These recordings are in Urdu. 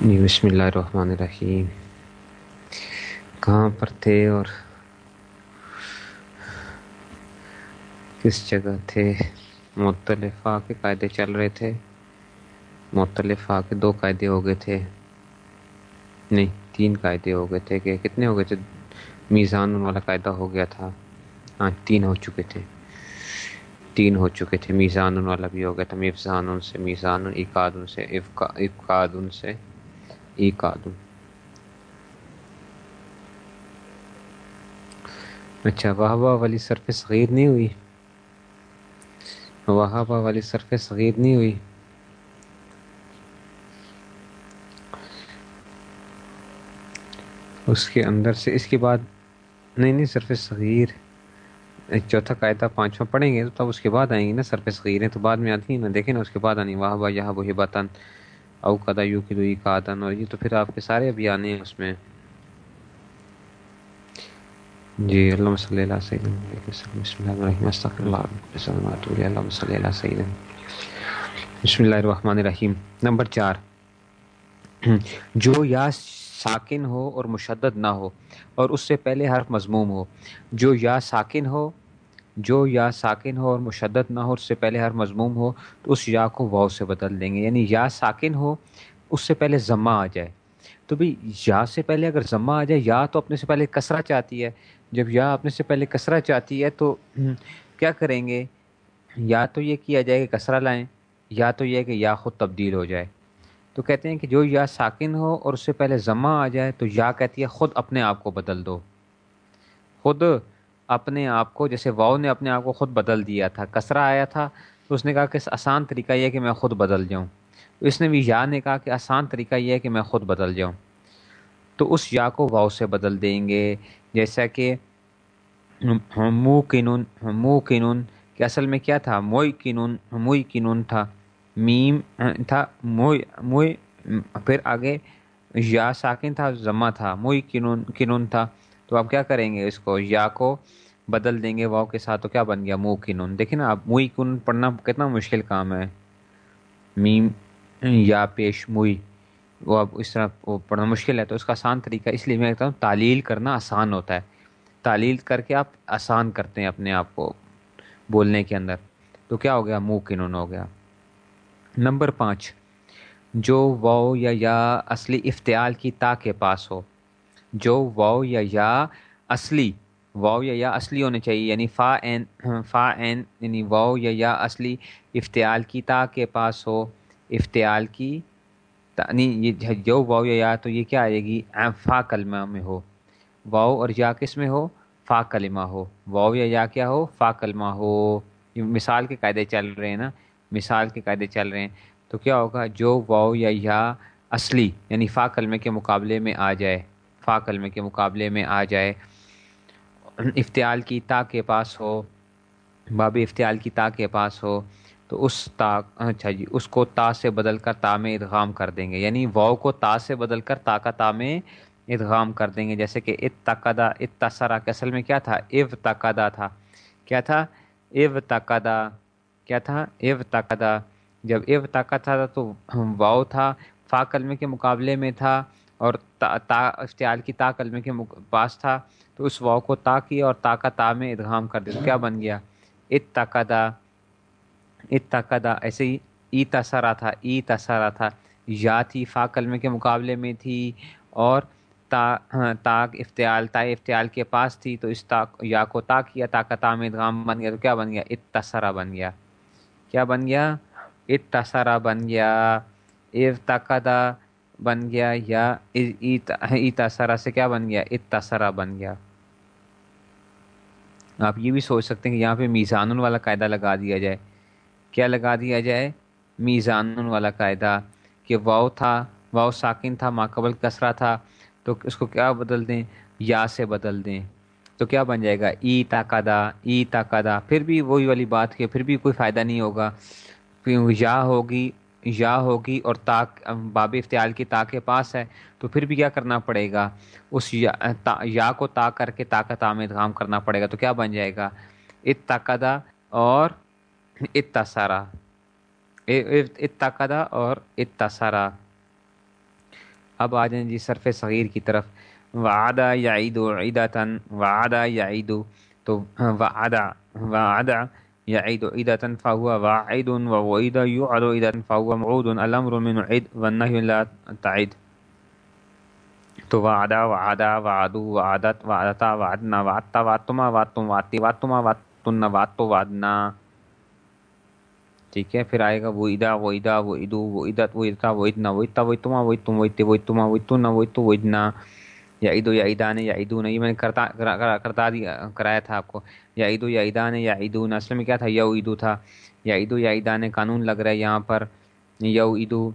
جی بسم اللہ الرحمن الرحیم۔ کہاں پر تھے اور کس جگہ تھے؟ مختلفہ کے قاعدے چل رہے تھے۔ مختلفہ کے دو قاعدے ہو گئے تھے۔ نہیں، تین قاعدے ہو گئے تھے۔ کہ کتنے ہو گئے تھے؟ میزان والا قاعدہ ہو گیا تھا۔ ہاں تین ہو چکے تھے۔ تین ہو چکے تھے۔ میزان والا بھی ہو گیا تھا۔ مفزان سے میزان اقاد سے افقاد سے۔ ایک اچھا واہ واہ والی صرف صغیر نہیں ہوئی واہ واہ والی صرف صغیر نہیں ہوئی اس کے اندر سے اس کے بعد نہیں نہیں صرف صغیر چوتھا قاعدہ پانچواں پڑھیں گے تو تب اس کے بعد آئیں گی نا صرف صغیر تو بعد میں آتی ہیں نا دیکھیں نا اس کے بعد آنی واہ واہ یہ وہی باتن او قدا یو کی دوئی قادن اور یہ تو پھر آپ کے سارے ابھی آنے ہیں اس میں۔ جی اللہ صلی اللہ سیدنا بسم اللہ الرحمن استغفر اللہ اللہ صلی اللہ سیدنا بسم اللہ الرحمن الرحیم۔ نمبر چار۔ جو یا ساکن ہو اور مشدد نہ ہو اور اس سے پہلے حرف مضموم ہو۔ جو یا ساکن ہو جو یا ساکن ہو اور مشدد نہ ہو اس سے پہلے ہر مضموم ہو، تو اس یا کو واؤ سے بدل دیں گے۔ یعنی یا ساکن ہو، اس سے پہلے ضمہ آ جائے۔ تو بھائی، یا سے پہلے اگر ضمہ آ جائے، یا تو اپنے سے پہلے کسرہ چاہتی ہے۔ جب یا اپنے سے پہلے کسرہ چاہتی ہے، تو کیا کریں گے؟ یا تو یہ کیا جائے کہ کسرہ لائیں، یا تو یہ کہ یا خود تبدیل ہو جائے۔ تو کہتے ہیں کہ جو یا ساکن ہو اور اس سے پہلے ضمہ آ جائے، تو یا کہتی ہے خود اپنے آپ کو بدل دو۔ خود اپنے آپ کو، جیسے واؤ نے اپنے آپ کو خود بدل دیا تھا کسرا آیا تھا، تو اس نے کہا کہ آسان طریقہ یہ ہے کہ میں خود بدل جاؤں۔ اس نے بھی یا نے کہا کہ آسان طریقہ یہ ہے کہ میں خود بدل جاؤں۔ تو اس یا کو واؤ سے بدل دیں گے، جیسا کہ مو کنون مو کنون کہ اصل میں کیا تھا؟ موئی کنون موئی کنون تھا، میم تھا موئی موئی پھر آگے یا ساکن تھا ضمہ تھا موئی کنون کنون تھا۔ تو آپ کیا کریں گے اس کو؟ یا کو بدل دیں گے واؤ کے ساتھ تو کیا بن گیا؟ مو کی نون۔ دیکھیں نا آپ موئی کن پڑھنا کتنا مشکل کام ہے۔ میم یا پیش موئی وہ اب اس طرح وہ پڑھنا مشکل ہے تو اس کا آسان طریقہ، اس لیے میں کہتا ہوں تعلیل کرنا آسان ہوتا ہے۔ تعلیل کر کے آپ آسان کرتے ہیں اپنے آپ کو بولنے کے اندر۔ تو کیا ہو گیا؟ منہ کنون ہو گیا۔ نمبر پانچ، جو واؤ یا یا اصلی افتعال کی تا کے پاس ہو۔ جو واؤ یا یا اصلی واؤ یا یا اصلی ہونے چاہیے یعنی فا این فا این یعنی واؤ یا یا اصلی افتعال کی تا کے پاس ہو، افتعال کی یعنی یہ جو واؤ یا یا تو یہ کیا آئے گی؟ فا کلمہ میں ہو۔ واؤ اور یا کس میں ہو؟ فا کلمہ ہو۔ واؤ یا یا کیا ہو؟ فا کلمہ ہو۔ مثال کے قاعدے چل رہے ہیں نا؟ مثال کے قاعدے چل رہے ہیں۔ تو کیا ہوگا؟ جو واؤ یا یا اصلی یعنی فا کلمے کے مقابلے میں آ جائے۔ فا کلمے کے مقابلے میں آ جائے۔ افتعال کی تا کے پاس ہو، باب افتعال کی تا کے پاس ہو، تو اس تا اچھا جی اس کو تا سے بدل کر تا میں ادغام کر دیں گے۔ یعنی واؤ کو تا سے بدل کر تا کا تا میں ادغام کر دیں گے۔ جیسے کہ ات تقدا ات تسرا کے اصل میں کیا تھا؟ اف تقدا تھا۔ کیا تھا؟ اف تقدا کیا تھا؟ اف تقدا جب اف تقا تھا تو واؤ تھا فا کلمے کے مقابلے میں تھا۔ اور تا تا افتعال کی تا کلمے کے پاس تھا، تو اس واؤ کو تا کیا اور تا کا تا میں ادغام کر دیا۔ کیا بن گیا؟ ات تقدا ایسے ہی ای تسرا تھا، ای تسرا تھا۔ یا تھی، فا کلمے کے مقابلے میں تھی اور تا تاک افتعال تا افتعال کے پاس تھی، تو اس تا، یا کو تا کیا، تا کا تا میں ادغام بن گیا۔ تو کیا بن گیا؟ ات تسرا بن گیا۔ کیا بن گیا؟ ات تسرا بن گیا۔ اف تقدا بن گیا یا ایتاسرا سے کیا بن گیا؟ اتسرا بن گیا۔ آپ یہ بھی سوچ سکتے ہیں کہ یہاں پہ میزان والا قاعدہ لگا دیا جائے۔ کیا لگا دیا جائے؟ میزان والا قاعدہ کہ واؤ تھا واؤ ساکن تھا ماقبل کسرا تھا، تو اس کو کیا بدل دیں؟ یا سے بدل دیں۔ تو کیا بن جائے گا؟ ای تاقادہ ای تاقادہ پھر بھی وہی والی بات کہ پھر بھی کوئی فائدہ نہیں ہوگا۔ یا ہوگی یا ہوگی اور تا باب افتعال کی تا کے پاس ہے، تو پھر بھی کیا کرنا پڑے گا؟ اس یا کو تا کر کے تا کا تا میں ادغام کرنا پڑے گا، تو کیا بن جائے گا؟ اتقدا اور اتسارا اتقدا اور اتسارا اب آ جائیں جی صرف صغیر کی طرف۔ وعدہ یا عید و عیدا تن وعدہ یا عید تو وعدہ وعدہ یا عید و عیدا تن واعد و وعید یو ادو عیدا تن معود الامر من عید و نہ تعید تو وعدہ وعدہ وعدو وعدت وعدتا وعدنا وعدتا وعدتما، وعدتم وعدتی وعدتما، وعدتن وعدتو وعدنا. ٹھیک ہے، پھر آئے گا وہ ادا وہ ادا وہ ادو وہ ادت وہ ادتا وہ ادنا وہ اتا وہ تما وہ تم وہ وہ تما وہ تنا وہ تو وہ ادنا یا عید و یا عیدان یا عیدون یہ میں نے کرتا کرتا دیا کرایا تھا آپ کو۔ یا عید و یا عیدان یا عیدون اصل میں کیا تھا؟ یو عیدو تھا۔ یا عید و یا عیدان قانون لگ رہا ہے یہاں پر۔ یو عیدو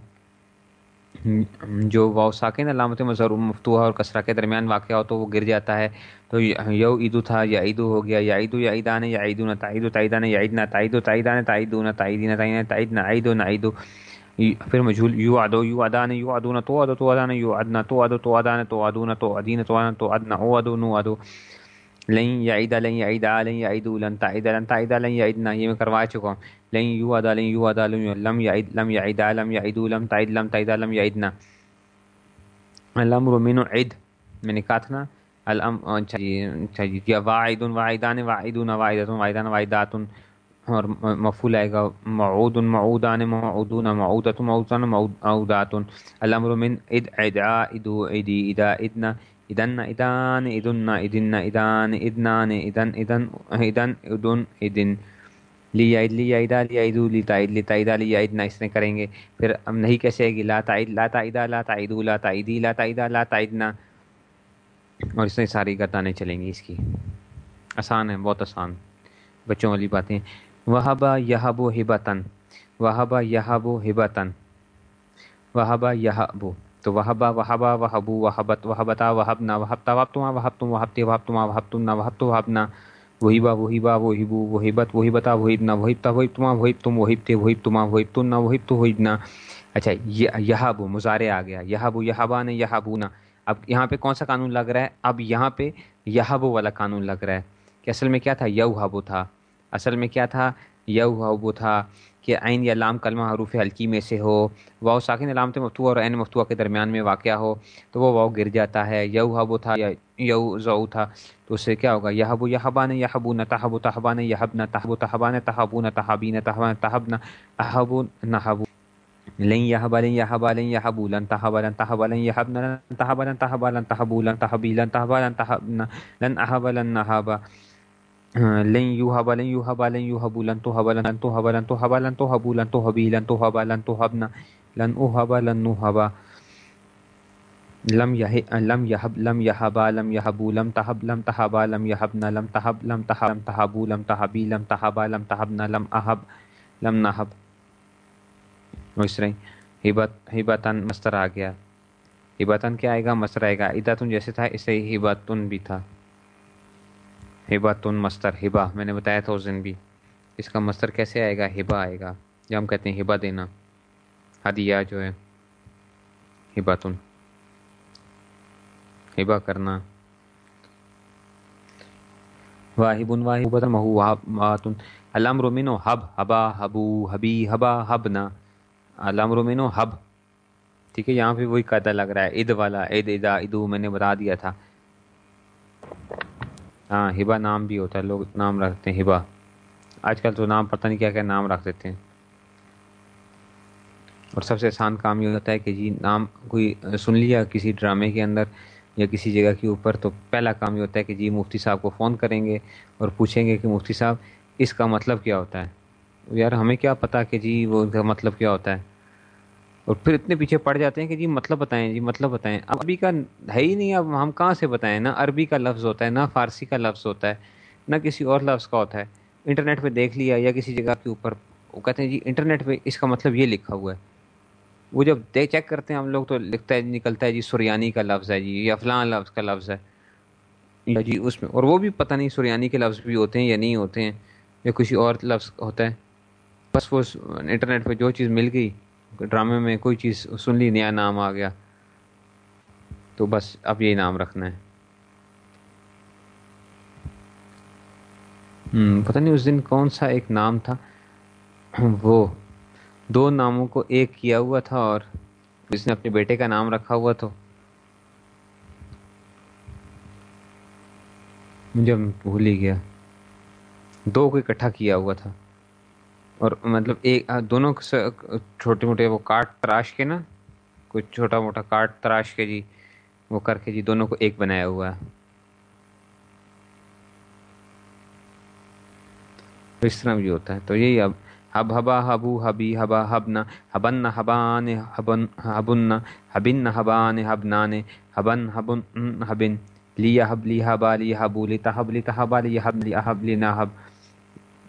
جو واؤ ساکن علامت مظہر مفتوح اور کسرہ کے درمیان واقع ہو تو وہ گر جاتا ہے۔ تو یو عیدو تھا یا عیدو ہو گیا۔ یا عیدو یا عیدان یا عیدو نہ تائید و تعیدان یا عید نہ تائید و تعیدان تائید نہ تعیدین تعین تعید نہ عید و نہ عیدو پھر مجھول یو ادو یو ادان یو ادو نہ تو ادو تو ادان یو ادنا تو ادو تو ادان تو ادو نہ تو ادین تو ادن تو ادنا او ادو نو ادو لن یعید لن یعید لن یعیدو لن تعید لن تعید لن یعیدنا یہ میں کروا چکا ہوں لن یو ادا لن یو ادا لم یعید لم یعید لم یعیدو لم تعید لم تعید لم یا یعیدنا الامر من عید میں نے کہا تھا نا الام اچھا جی اچھا جی یا واعد واعدان واعدون واعدۃ واعدان واعدات اور مفعول آئے گا معود معودان معودون معودۃ معودان معودات الامر من اد ادعا ادو ادی ادا ادنا ادن ادان ادن ادن ادان ادنان ادن ادن ادن ادن ادن لی عید لی عیدہ لی عید لی تعید لی تعیدہ لی عید اس نے کریں گے پھر ہم نہیں کیسے گی لا تعید لا تعیدہ لا تعید لا تعیدی لا تعیدہ لا تعیدنا اور اس میں ساری گردانیں چلیں گی اس کی آسان ہے بہت آسان بچوں والی باتیں وہبا یہب و ہبتن وہبا یہب و ہبتن وہبا یہبو تو وہبا وہبا وہبو وہبت وہبتا وہبنا وہبتا وہبتما وہبتم وہبتی وہبتما وہبتنا وہبتو وہبنا وہی با وہی با وہی بو وہی بت وہی بتا وہی ابنا وہی تا وہی تما تم تما اچھا یہ بو مظاہرے آ گیا۔ یہ بو یہ یہ بونا اب یہاں پہ کون سا قانون لگ رہا ہے؟ اب یہاں پہ یہ بو والا قانون لگ رہا ہے کہ اصل میں کیا تھا؟ یو تھا۔ اصل میں کیا تھا یو ہبو تھا کہ عین یا لام کلمہ حروف حلقی میں سے ہو واؤ ساکن علامت مفتوع اور عین مفتوع کے درمیان میں واقع ہو تو وہ واؤ گر جاتا ہے یو ہبو تھا یا یو ضو تھا تو اس سے کیا ہوگا یہبو یہبان یہبو نہ تحب تحبان یہب نہ تحب تحبان تحبو نہ تحبی نہ تحبان تحب نہ احبو نہ حبو لن يهب لن يهب لن يهب لن تهب لن تهب لن يهب لن تهب لن تهب لن تهب لن تهبي لن تهب لن تهب لن أهب لن نهب لن يهب لن يهب لن يهب لن تهب لن تهب لن تهب لن تهب، لن تهبي لن تهب، لن تهبنا لن أهب، لن نهب. لم یہ لم یحب لم یحبا لم یحبو لم تحب لم تحبا لم یحبنا لم تحب لم تحب لم تحبو لم تحبی لم تحبا لم تحبنا لم احب لم نحب اس طرح ہبت ہبتن مستر آ گیا. ہبتن کیا آئے گا؟ مستر آئے گا. اداتن جیسے تھا، اسے ہبتن بھی تھا. ہبتن مستر ہبا میں نے بتایا تھا اس دن بھی۔ اس کا مستر کیسے آئے گا؟ ہبا آئے گا۔ جب ہم کہتے ہیں ہبا دینا۔ ہدیہ جو ہے۔ ہبتن ہبا کرنا۔ واہب واہب محو علام رومینو حب حبا حبو حبی حبا حبنا علام رومینو حب ٹھیک ہے، یہاں پہ وہی قاعدہ لگ رہا ہے۔ عید والا عید ادا، ادو میں نے بتا دیا تھا۔ ہاں ہبا نام بھی ہوتا ہے، لوگ نام رکھتے ہیں ہبا آج کل تو نام پتہ نہیں کیا کیا نام رکھ دیتے ہیں۔ اور سب سے آسان کام یہ ہوتا ہے کہ جی نام کوئی سن لیا کسی ڈرامے کے اندر یا کسی جگہ کے اوپر، تو پہلا کام یہ ہوتا ہے کہ جی مفتی صاحب کو فون کریں گے اور پوچھیں گے کہ مفتی صاحب، اس کا مطلب کیا ہوتا ہے؟ یار، ہمیں کیا پتہ کہ جی وہ ان کا مطلب کیا ہوتا ہے؟ اور پھر اتنے پیچھے پڑ جاتے ہیں کہ جی مطلب بتائیں جی مطلب بتائیں۔ عربی کا ہے ہی نہیں، اب ہم کہاں سے بتائیں؟ نہ عربی کا لفظ ہوتا ہے، نہ فارسی کا لفظ ہوتا ہے، نہ کسی اور لفظ کا ہوتا ہے۔ انٹرنیٹ پہ دیکھ لیا یا کسی جگہ کے اوپر، وہ کہتے ہیں جی انٹرنیٹ پہ اس کا مطلب یہ لکھا ہوا ہے۔ وہ جب دے چیک کرتے ہیں، ہم لوگ تو لکھتا ہے جی، نکلتا ہے جی سریانی کا لفظ ہے جی یا فلاں لفظ کا لفظ ہے۔ یا جی اس میں، اور وہ بھی پتہ نہیں سریانی کے لفظ بھی ہوتے ہیں یا نہیں ہوتے ہیں، یا کسی اور لفظ ہوتا ہے۔ بس وہ انٹرنیٹ پہ جو چیز مل گئی۔ ڈرامے میں کوئی چیز سن لی، نیا نام آ گیا۔ تو بس اب یہی نام رکھنا ہے۔ پتہ نہیں اس دن کون سا ایک نام تھا۔ وہ دو ناموں کو ایک کیا ہوا تھا اور جس نے اپنے بیٹے کا نام رکھا ہوا تو۔ مجھے بھول ہی گیا۔ دو کو اکٹھا کیا ہوا تھا۔ اور مطلب ایک دونوں چھوٹے موٹے وہ کاٹ تراش کے نا کچھ چھوٹا موٹا کاٹ تراش کے جی وہ کر کے جی دونوں کو ایک بنایا ہوا ہے۔ اس طرح بھی ہوتا ہے۔ تو یہی اب، ہب ہبا ہبو ہبی ہبا ہبنا، ہبن ہبان، ہبن ہبن ہبن ہبان، ہبنان، ہبن ہبن ہبن، لیا حب لی حبا لی حبو لی تحب لی تحبا لی حب لی احب لی نہ نحب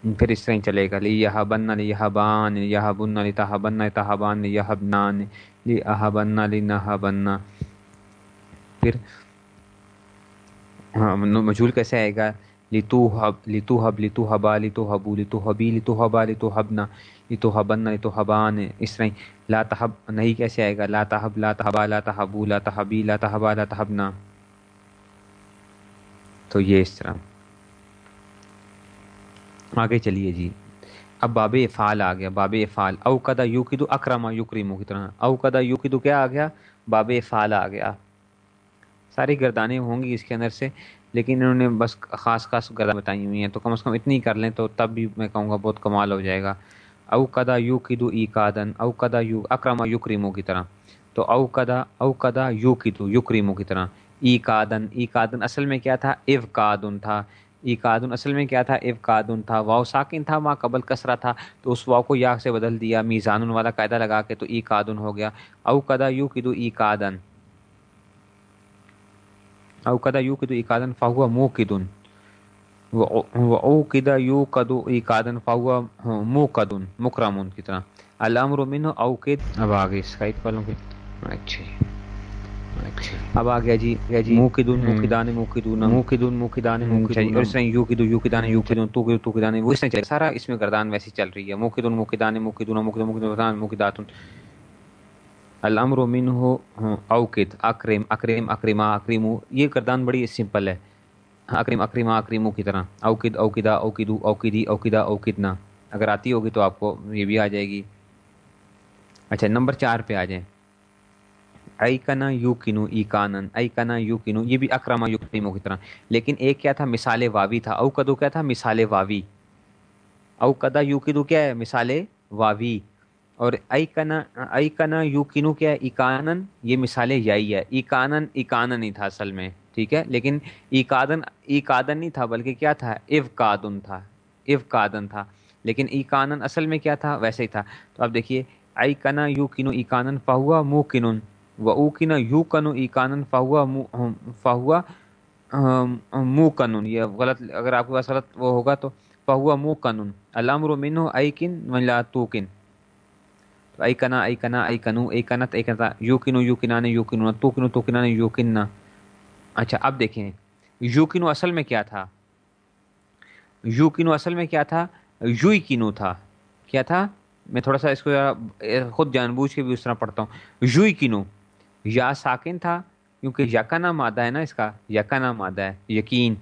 پھر اس طرح چلے گا لی یہ بن لی حبان یہ بن لی تحبن تحبان لی حبنان لی احبن لی نحبن پھر ہاں مجھول کیسے آئے گا لتو حب لتو حب لتو حبا لتو حبو لتو حبی لتو حبا لتو حبنا لتو حبن لتو حبان اس طرح لا تحب نہیں کیسے آئے گا لا تحب لا تحبا لا تحبو لا تحبی لا تحبا لا تحبنا تو یہ اس طرح آگے چلیے جی۔ اب باب افعال آ گیا، باب افعال۔ او کدا یو کدو اکرما یکریمو کی طرح۔ او کدا یو کدو کیا آ گیا؟ باب افعال آ گیا۔ ساری گردانیں ہوں گی اس کے اندر سے، لیکن انہوں نے بس خاص خاص گردہ بتائی ہوئی ہیں۔ تو کم از کم اتنی کر لیں تو تب بھی میں کہوں گا بہت کمال ہو جائے گا۔ او یو کدو ای کادن او کدا یو اکرما یکریمو کی طرح۔ تو او کدا او کدا یو کدو یکریمو کی طرح۔ ای کادن ای کادن اصل میں کیا تھا؟ اف کادن تھا۔ ای کادن اصل میں کیا تھا؟ اف کادن تھا واؤ ساکن تھا ماں قبل کسرا تھا، تو اس واؤ کو یا سے بدل دیا میزان والا قاعدہ لگا کے تو ای کادن ہو گیا۔ او کدا یو کدو ای کادن او کدا یو کدو ای کادن فاہوا مو کدن او کدا یو کدو ای کادن فاہوا مو کدن مکرمن کی طرح۔ الامر من او کد اب آگے اسکائپ والوں کے اچھا۔ اب آ گیا جی جی منہ کی دن منہ کی دانے منہ کی دون منہ کی دن منہ کی دانے منہ کی دون اس یو کی دو یو کی دانے یو کی دون تو کی تو کی دانے وہ اس نے چلے سارا اس میں گردان ویسی چل رہی ہے منہ کی دن منہ کی دانے منہ کی دون منہ کی دون منہ کی دون منہ کی داتن الامر منه اوقت اکرم اکرم اکرما اکریمو یہ گردان بڑی سمپل ہے اکرم اکریما اکریمو کی طرح اوقد اوقدا اوقدو اوقدی اوقدا اوقدنا اگر آتی ہوگی تو آپ کو یہ بھی آ جائے گی اچھا نمبر چار پہ آ جائیں ای کنا یو کنو ای کانن ای کنا یو کنو یہ بھی اکرما یو کی طرح لیکن ایک کیا تھا؟ مثال واوی تھا۔ او کدو کیا تھا؟ مثال واوی۔ او کدا یو کدو کیا ہے؟ مثال واوی۔ اور ای کنا ای یو کنو کیا ہے؟ ایکانن یہ مثال یائی ہے۔ ای کانن ای کانن ہی تھا اصل میں، ٹھیک ہے؟ لیکن ای کادن ای نہیں تھا، بلکہ کیا تھا؟ اف تھا۔ اف تھا۔ لیکن ای کانن اصل میں کیا تھا؟ ویسے ہی تھا۔ تو اب دیکھیے۔ ای کنا یو کنو ای کانن فہوا مو کنن و او کن یو کنو ایکانن فہوا فہوا منہ کنن یہ غلط، اگر آپ کے پاس غلط وہ ہوگا تو فہوا منہ کنن الامر منو ای کن ملا تو کن ای کنا ای کنا ای کنو ای کنت ای کنتا یو کنو یو کنانے یو کنو تو کنو تو کنانے یو کننا اچھا اب دیکھیں یو کنو اصل میں کیا تھا؟ یو کنو اصل میں کیا تھا؟ یوئی کنو تھا کیا تھا؟ میں تھوڑا سا اس کو خود جان بوجھ کے بھی اس طرح پڑھتا ہوں۔ یوئی کنو یا ساکن تھا، کیونکہ یقنا مادہ ہے نا اس کا یقنا مادہ ہے، یقین۔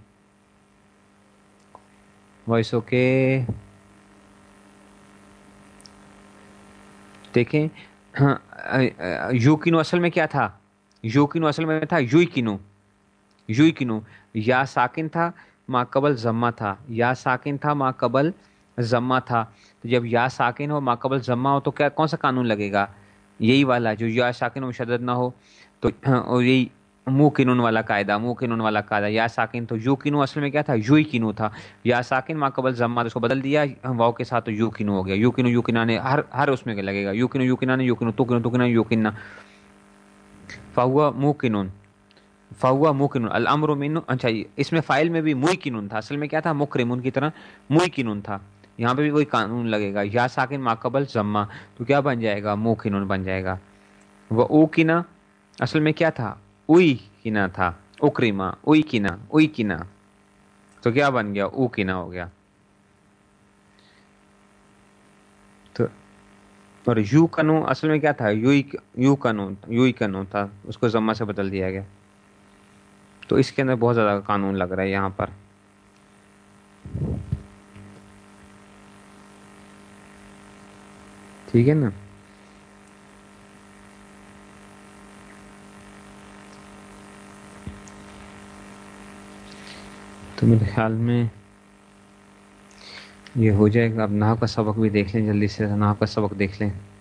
Voice okay. دیکھیں ہاں، یو کنو اصل میں کیا تھا؟ یو کنو اصل میں تھا یو کنو۔ یو کنو۔ یا ساکن تھا ماں قبل ضمہ تھا۔ یا ساکن تھا ماں قبل ضمہ تھا۔ تو جب یا ساکن ہو ماں قبل ضمہ ہو، تو کیا کون سا قانون لگے گا؟ یہی والا جو یا ساکن مشدد نہ ہو، تو ہاں، یہی منہ کنون والا قاعدہ منہ کنون والا قاعدہ، یا ساکن تو یو کنو، اصل میں کیا تھا؟ یو ہی کنو تھا۔ یا ساکن ماں قبل ضمہ اس کو بدل دیا واؤ کے ساتھ تو یو کنو ہو گیا۔ یو کنو، یو کنانے، ہر ہر اس میں لگے گا۔ یو کنو، یو کنانے، یو کنو، تو کنو، تو کنا یو کنا فہوا منہ کنون فہوا الامر مین اچھا اس میں فائل میں بھی منہ کنون تھا۔ اصل میں کیا تھا؟ مکرمن کی طرح منہ کنون تھا۔ یہاں پہ بھی کوئی قانون لگے گا۔ یا ساکن ماقبل ضمہ، تو کیا بن جائے گا؟ منہ کنون بن جائے گا۔ وہ او کنا اصل میں کیا تھا؟ اوئی کنا تھا۔ اکریما اوئی کنا اوئی کنا تو کیا بن گیا؟ او کنا ہو گیا۔ تو اور یو کنو، اصل میں کیا تھا؟ یو یو کنو یو کنو تھا۔ اس کو ضمہ سے بدل دیا گیا۔ تو اس کے اندر بہت زیادہ قانون لگ رہا ہے یہاں پر۔ ٹھیک ہے نا؟ تو میرے خیال میں یہ ہو جائے گا۔ اب نہ کا سبق بھی دیکھ لیں، جلدی سے نہ کا سبق دیکھ لیں۔